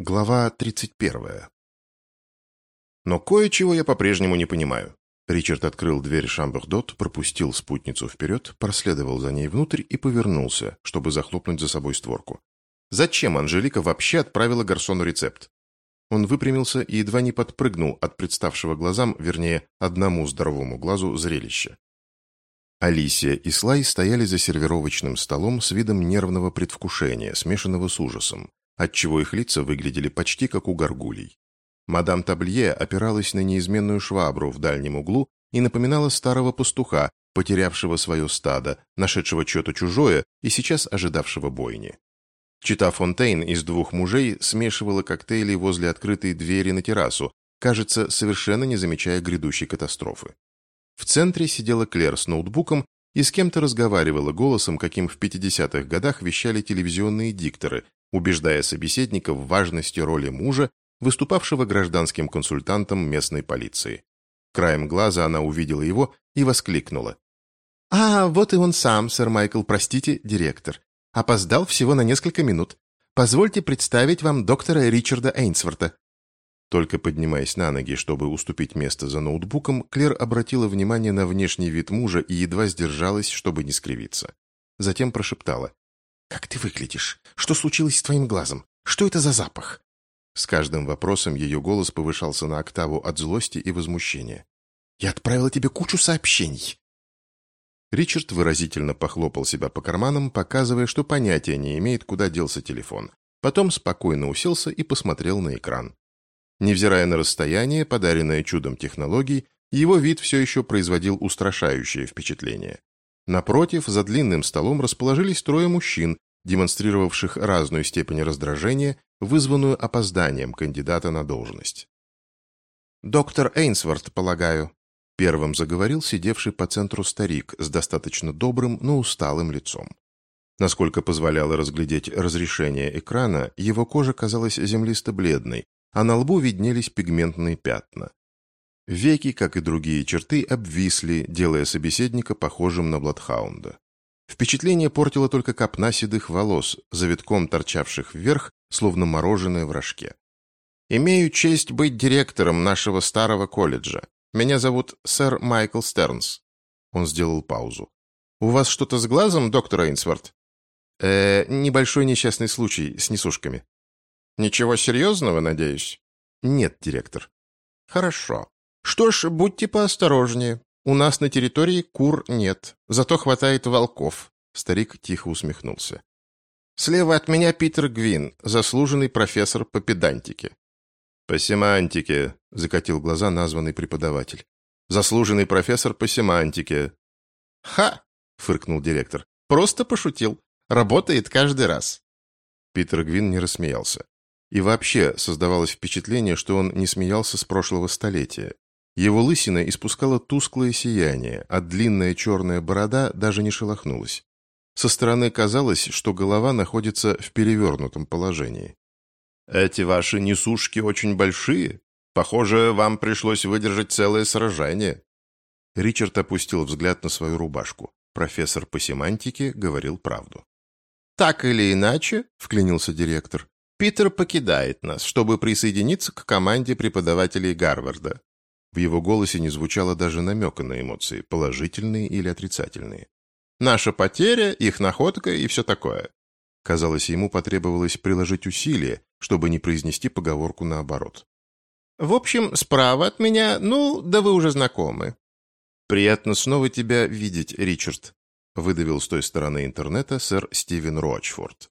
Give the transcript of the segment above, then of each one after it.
Глава 31. Но кое-чего я по-прежнему не понимаю. Ричард открыл дверь Шамбердот, пропустил спутницу вперед, проследовал за ней внутрь и повернулся, чтобы захлопнуть за собой створку. Зачем Анжелика вообще отправила Гарсону рецепт? Он выпрямился и едва не подпрыгнул от представшего глазам, вернее, одному здоровому глазу, зрелища. Алисия и Слай стояли за сервировочным столом с видом нервного предвкушения, смешанного с ужасом отчего их лица выглядели почти как у горгулей. Мадам Таблье опиралась на неизменную швабру в дальнем углу и напоминала старого пастуха, потерявшего свое стадо, нашедшего что-то чужое и сейчас ожидавшего бойни. Чита Фонтейн из двух мужей смешивала коктейли возле открытой двери на террасу, кажется, совершенно не замечая грядущей катастрофы. В центре сидела Клер с ноутбуком и с кем-то разговаривала голосом, каким в 50-х годах вещали телевизионные дикторы, убеждая собеседника в важности роли мужа, выступавшего гражданским консультантом местной полиции. Краем глаза она увидела его и воскликнула. «А, вот и он сам, сэр Майкл, простите, директор. Опоздал всего на несколько минут. Позвольте представить вам доктора Ричарда Эйнсворта». Только поднимаясь на ноги, чтобы уступить место за ноутбуком, Клер обратила внимание на внешний вид мужа и едва сдержалась, чтобы не скривиться. Затем прошептала. «Как ты выглядишь? Что случилось с твоим глазом? Что это за запах?» С каждым вопросом ее голос повышался на октаву от злости и возмущения. «Я отправила тебе кучу сообщений!» Ричард выразительно похлопал себя по карманам, показывая, что понятия не имеет, куда делся телефон. Потом спокойно уселся и посмотрел на экран. Невзирая на расстояние, подаренное чудом технологий, его вид все еще производил устрашающее впечатление. Напротив, за длинным столом расположились трое мужчин, демонстрировавших разную степень раздражения, вызванную опозданием кандидата на должность. «Доктор Эйнсворт, полагаю», — первым заговорил сидевший по центру старик с достаточно добрым, но усталым лицом. Насколько позволяло разглядеть разрешение экрана, его кожа казалась землисто-бледной, а на лбу виднелись пигментные пятна. Веки, как и другие черты, обвисли, делая собеседника похожим на Бладхаунда. Впечатление портило только копна седых волос, завитком торчавших вверх, словно мороженое в рожке. «Имею честь быть директором нашего старого колледжа. Меня зовут сэр Майкл Стернс». Он сделал паузу. «У вас что-то с глазом, доктор Эйнсворт?» «Э, небольшой несчастный случай с несушками». «Ничего серьезного, надеюсь?» «Нет, директор». «Хорошо. Что ж, будьте поосторожнее. У нас на территории кур нет, зато хватает волков. Старик тихо усмехнулся. Слева от меня Питер Гвин, заслуженный профессор по педантике. По семантике, закатил глаза названный преподаватель. Заслуженный профессор по семантике. Ха, фыркнул директор. Просто пошутил. Работает каждый раз. Питер Гвин не рассмеялся. И вообще создавалось впечатление, что он не смеялся с прошлого столетия. Его лысина испускала тусклое сияние, а длинная черная борода даже не шелохнулась. Со стороны казалось, что голова находится в перевернутом положении. «Эти ваши несушки очень большие. Похоже, вам пришлось выдержать целое сражение». Ричард опустил взгляд на свою рубашку. Профессор по семантике говорил правду. «Так или иначе», — вклинился директор, «Питер покидает нас, чтобы присоединиться к команде преподавателей Гарварда. В его голосе не звучало даже намека на эмоции, положительные или отрицательные. «Наша потеря, их находка и все такое». Казалось, ему потребовалось приложить усилия, чтобы не произнести поговорку наоборот. «В общем, справа от меня, ну, да вы уже знакомы». «Приятно снова тебя видеть, Ричард», выдавил с той стороны интернета сэр Стивен Рочфорд.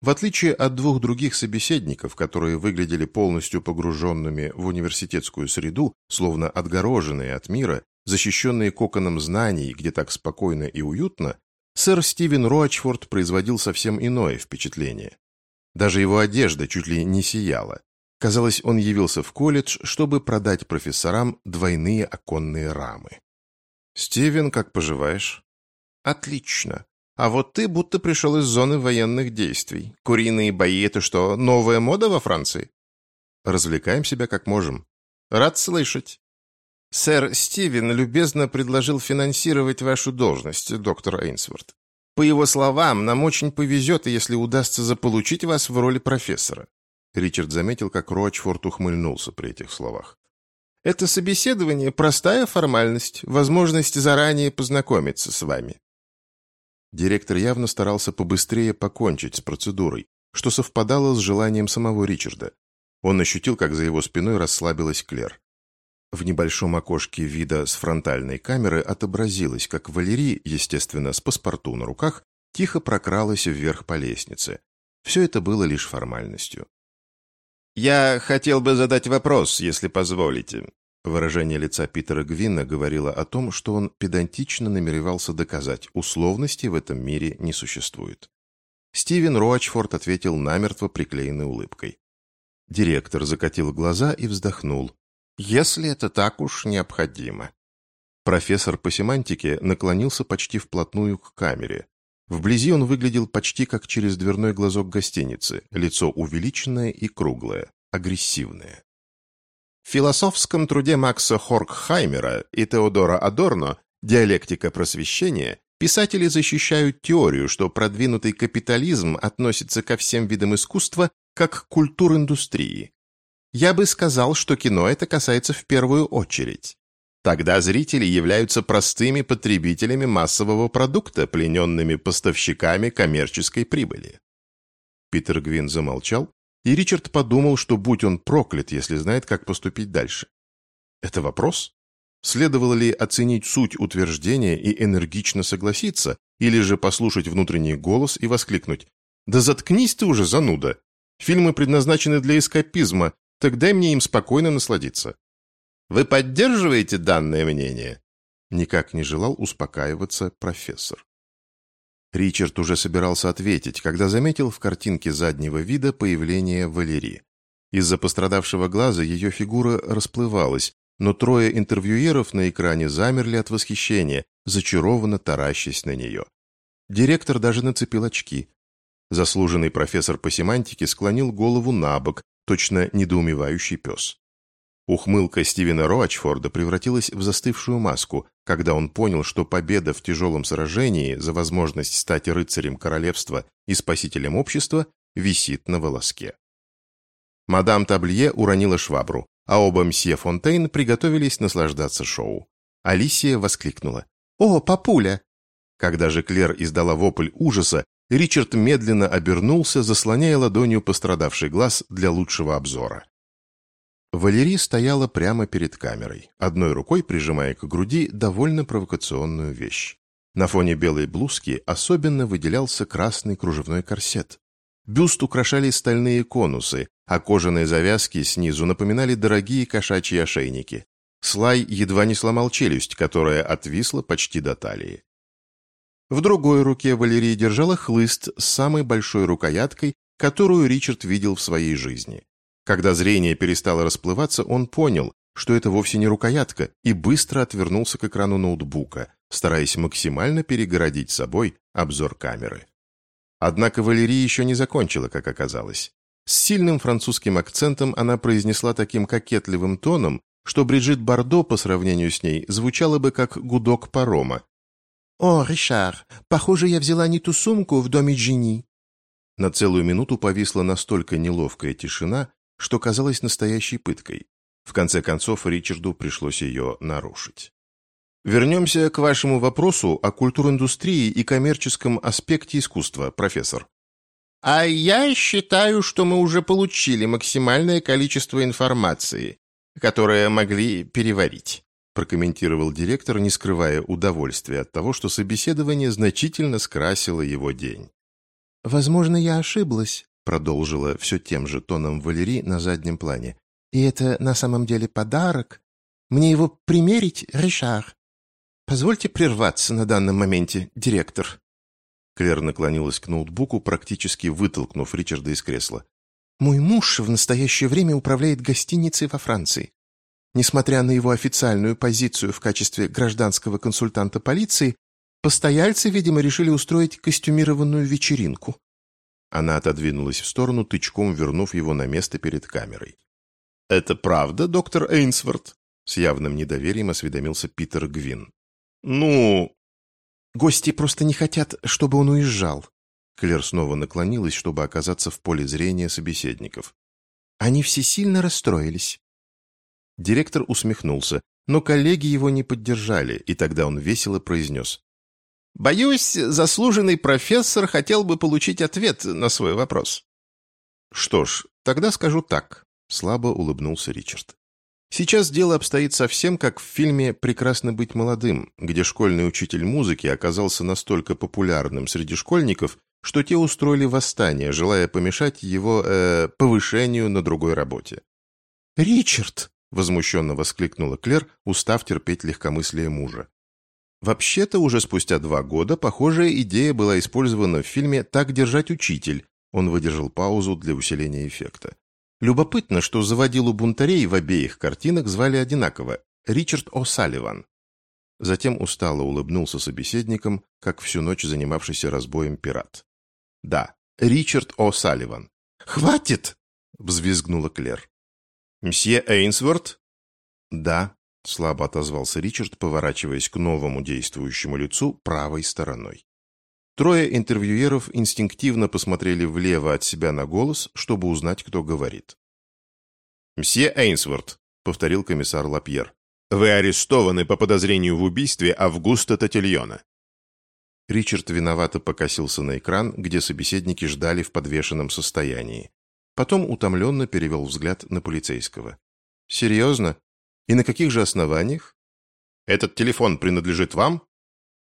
В отличие от двух других собеседников, которые выглядели полностью погруженными в университетскую среду, словно отгороженные от мира, защищенные коконом знаний, где так спокойно и уютно, сэр Стивен Роачфорд производил совсем иное впечатление. Даже его одежда чуть ли не сияла. Казалось, он явился в колледж, чтобы продать профессорам двойные оконные рамы. «Стивен, как поживаешь?» «Отлично. А вот ты будто пришел из зоны военных действий. Куриные бои — это что, новая мода во Франции? Развлекаем себя как можем. Рад слышать. Сэр Стивен любезно предложил финансировать вашу должность, доктор Эйнсворт. По его словам, нам очень повезет, если удастся заполучить вас в роли профессора. Ричард заметил, как Роачфорд ухмыльнулся при этих словах. «Это собеседование – простая формальность, возможность заранее познакомиться с вами». Директор явно старался побыстрее покончить с процедурой, что совпадало с желанием самого Ричарда. Он ощутил, как за его спиной расслабилась Клер. В небольшом окошке вида с фронтальной камеры отобразилось, как Валерий, естественно, с паспорту на руках, тихо прокралась вверх по лестнице. Все это было лишь формальностью. «Я хотел бы задать вопрос, если позволите». Выражение лица Питера Гвинна говорило о том, что он педантично намеревался доказать, условностей в этом мире не существует. Стивен Роачфорд ответил намертво приклеенной улыбкой. Директор закатил глаза и вздохнул. «Если это так уж необходимо». Профессор по семантике наклонился почти вплотную к камере. Вблизи он выглядел почти как через дверной глазок гостиницы, лицо увеличенное и круглое, агрессивное. В философском труде Макса Хоркхаймера и Теодора Адорно «Диалектика просвещения» писатели защищают теорию, что продвинутый капитализм относится ко всем видам искусства как к культур-индустрии. Я бы сказал, что кино это касается в первую очередь. Тогда зрители являются простыми потребителями массового продукта, плененными поставщиками коммерческой прибыли. Питер Гвин замолчал, и Ричард подумал, что будь он проклят, если знает, как поступить дальше. Это вопрос? Следовало ли оценить суть утверждения и энергично согласиться, или же послушать внутренний голос и воскликнуть «Да заткнись ты уже, зануда! Фильмы предназначены для эскапизма, так дай мне им спокойно насладиться». Вы поддерживаете данное мнение?» Никак не желал успокаиваться профессор. Ричард уже собирался ответить, когда заметил в картинке заднего вида появление Валерии. Из-за пострадавшего глаза ее фигура расплывалась, но трое интервьюеров на экране замерли от восхищения, зачарованно таращась на нее. Директор даже нацепил очки. Заслуженный профессор по семантике склонил голову на бок, точно недоумевающий пес. Ухмылка Стивена Роачфорда превратилась в застывшую маску, когда он понял, что победа в тяжелом сражении за возможность стать рыцарем королевства и спасителем общества висит на волоске. Мадам Таблие уронила швабру, а оба мсье Фонтейн приготовились наслаждаться шоу. Алисия воскликнула. «О, папуля!» Когда же Клер издала вопль ужаса, Ричард медленно обернулся, заслоняя ладонью пострадавший глаз для лучшего обзора. Валерий стояла прямо перед камерой, одной рукой прижимая к груди довольно провокационную вещь. На фоне белой блузки особенно выделялся красный кружевной корсет. Бюст украшали стальные конусы, а кожаные завязки снизу напоминали дорогие кошачьи ошейники. Слай едва не сломал челюсть, которая отвисла почти до талии. В другой руке Валерия держала хлыст с самой большой рукояткой, которую Ричард видел в своей жизни. Когда зрение перестало расплываться, он понял, что это вовсе не рукоятка, и быстро отвернулся к экрану ноутбука, стараясь максимально перегородить собой обзор камеры. Однако Валерия еще не закончила, как оказалось. С сильным французским акцентом она произнесла таким кокетливым тоном, что Бриджит Бардо по сравнению с ней звучала бы как гудок парома. «О, Ришар, похоже, я взяла не ту сумку в доме Джини». На целую минуту повисла настолько неловкая тишина, что казалось настоящей пыткой. В конце концов, Ричарду пришлось ее нарушить. Вернемся к вашему вопросу о культуриндустрии и коммерческом аспекте искусства, профессор. А я считаю, что мы уже получили максимальное количество информации, которое могли переварить, прокомментировал директор, не скрывая удовольствия от того, что собеседование значительно скрасило его день. Возможно, я ошиблась, продолжила все тем же тоном Валерий на заднем плане. «И это на самом деле подарок? Мне его примерить, Ришар? Позвольте прерваться на данном моменте, директор». Клер наклонилась к ноутбуку, практически вытолкнув Ричарда из кресла. «Мой муж в настоящее время управляет гостиницей во Франции. Несмотря на его официальную позицию в качестве гражданского консультанта полиции, постояльцы, видимо, решили устроить костюмированную вечеринку. Она отодвинулась в сторону, тычком вернув его на место перед камерой. «Это правда, доктор Эйнсворт?» С явным недоверием осведомился Питер Гвин. «Ну...» «Гости просто не хотят, чтобы он уезжал». Клер снова наклонилась, чтобы оказаться в поле зрения собеседников. Они все сильно расстроились». Директор усмехнулся, но коллеги его не поддержали, и тогда он весело произнес. «Боюсь, заслуженный профессор хотел бы получить ответ на свой вопрос». «Что ж, тогда скажу так», — слабо улыбнулся Ричард. Сейчас дело обстоит совсем как в фильме «Прекрасно быть молодым», где школьный учитель музыки оказался настолько популярным среди школьников, что те устроили восстание, желая помешать его э, повышению на другой работе. «Ричард!» — возмущенно воскликнула Клер, устав терпеть легкомыслие мужа. Вообще-то уже спустя два года похожая идея была использована в фильме «Так держать учитель». Он выдержал паузу для усиления эффекта. Любопытно, что заводилу бунтарей в обеих картинах звали одинаково – Ричард О'Салливан. Затем устало улыбнулся собеседником, как всю ночь занимавшийся разбоем пират. «Да, Ричард О'Салливан». «Хватит!» – взвизгнула Клер. «Мсье Эйнсворт?» «Да», – слабо отозвался Ричард, поворачиваясь к новому действующему лицу правой стороной. Трое интервьюеров инстинктивно посмотрели влево от себя на голос, чтобы узнать, кто говорит. «Мсье Эйнсворт», — повторил комиссар Лапьер, — «вы арестованы по подозрению в убийстве Августа Татильона». Ричард виновато покосился на экран, где собеседники ждали в подвешенном состоянии. Потом утомленно перевел взгляд на полицейского. «Серьезно? И на каких же основаниях?» «Этот телефон принадлежит вам?»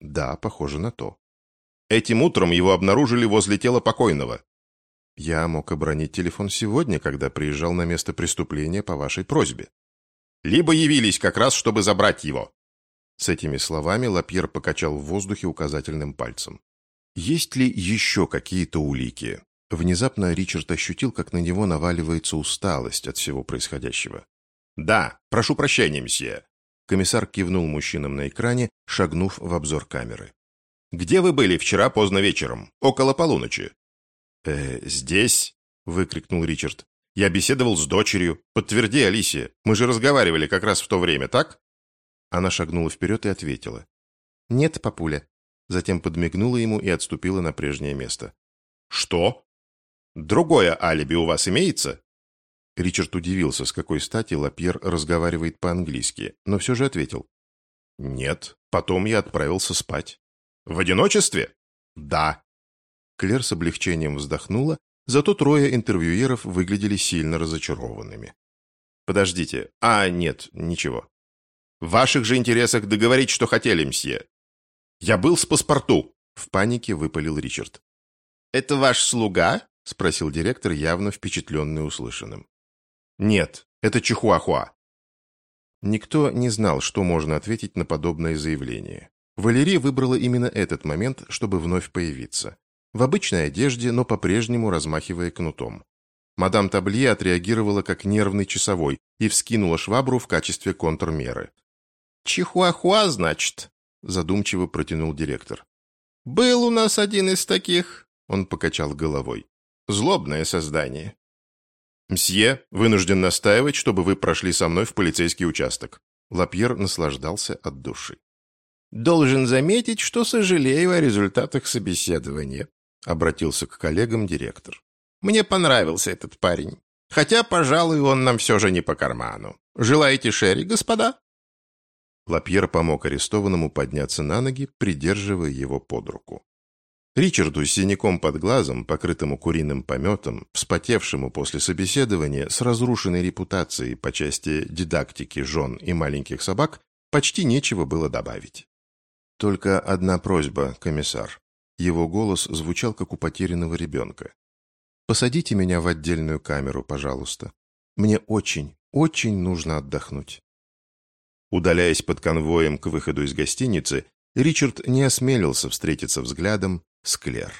«Да, похоже на то». Этим утром его обнаружили возле тела покойного. Я мог обронить телефон сегодня, когда приезжал на место преступления по вашей просьбе. Либо явились как раз, чтобы забрать его. С этими словами Лапьер покачал в воздухе указательным пальцем. Есть ли еще какие-то улики? Внезапно Ричард ощутил, как на него наваливается усталость от всего происходящего. «Да, прошу прощения, месье». Комиссар кивнул мужчинам на экране, шагнув в обзор камеры. Где вы были вчера поздно вечером, около полуночи?» «Э, здесь?» — выкрикнул Ричард. «Я беседовал с дочерью. Подтверди, Алисия. Мы же разговаривали как раз в то время, так?» Она шагнула вперед и ответила. «Нет, папуля». Затем подмигнула ему и отступила на прежнее место. «Что? Другое алиби у вас имеется?» Ричард удивился, с какой стати Лапьер разговаривает по-английски, но все же ответил. «Нет, потом я отправился спать». В одиночестве? Да. Клер с облегчением вздохнула, зато трое интервьюеров выглядели сильно разочарованными. Подождите. А, нет, ничего. В ваших же интересах договорить, что хотели, мсье. Я был с паспорту. В панике выпалил Ричард. Это ваш слуга? Спросил директор, явно впечатленный услышанным. Нет, это Чихуахуа. Никто не знал, что можно ответить на подобное заявление. Валерия выбрала именно этот момент, чтобы вновь появиться. В обычной одежде, но по-прежнему размахивая кнутом. Мадам Таблие отреагировала как нервный часовой и вскинула швабру в качестве контрмеры. «Чихуахуа, значит?» – задумчиво протянул директор. «Был у нас один из таких», – он покачал головой. «Злобное создание». «Мсье, вынужден настаивать, чтобы вы прошли со мной в полицейский участок». Лапьер наслаждался от души. Должен заметить, что сожалею о результатах собеседования, обратился к коллегам директор. Мне понравился этот парень. Хотя, пожалуй, он нам все же не по карману. Желаете шерри, господа?» Лапьер помог арестованному подняться на ноги, придерживая его под руку. Ричарду с синяком под глазом, покрытому куриным пометом, вспотевшему после собеседования, с разрушенной репутацией по части дидактики жен и маленьких собак, почти нечего было добавить. «Только одна просьба, комиссар». Его голос звучал, как у потерянного ребенка. «Посадите меня в отдельную камеру, пожалуйста. Мне очень, очень нужно отдохнуть». Удаляясь под конвоем к выходу из гостиницы, Ричард не осмелился встретиться взглядом с Клер.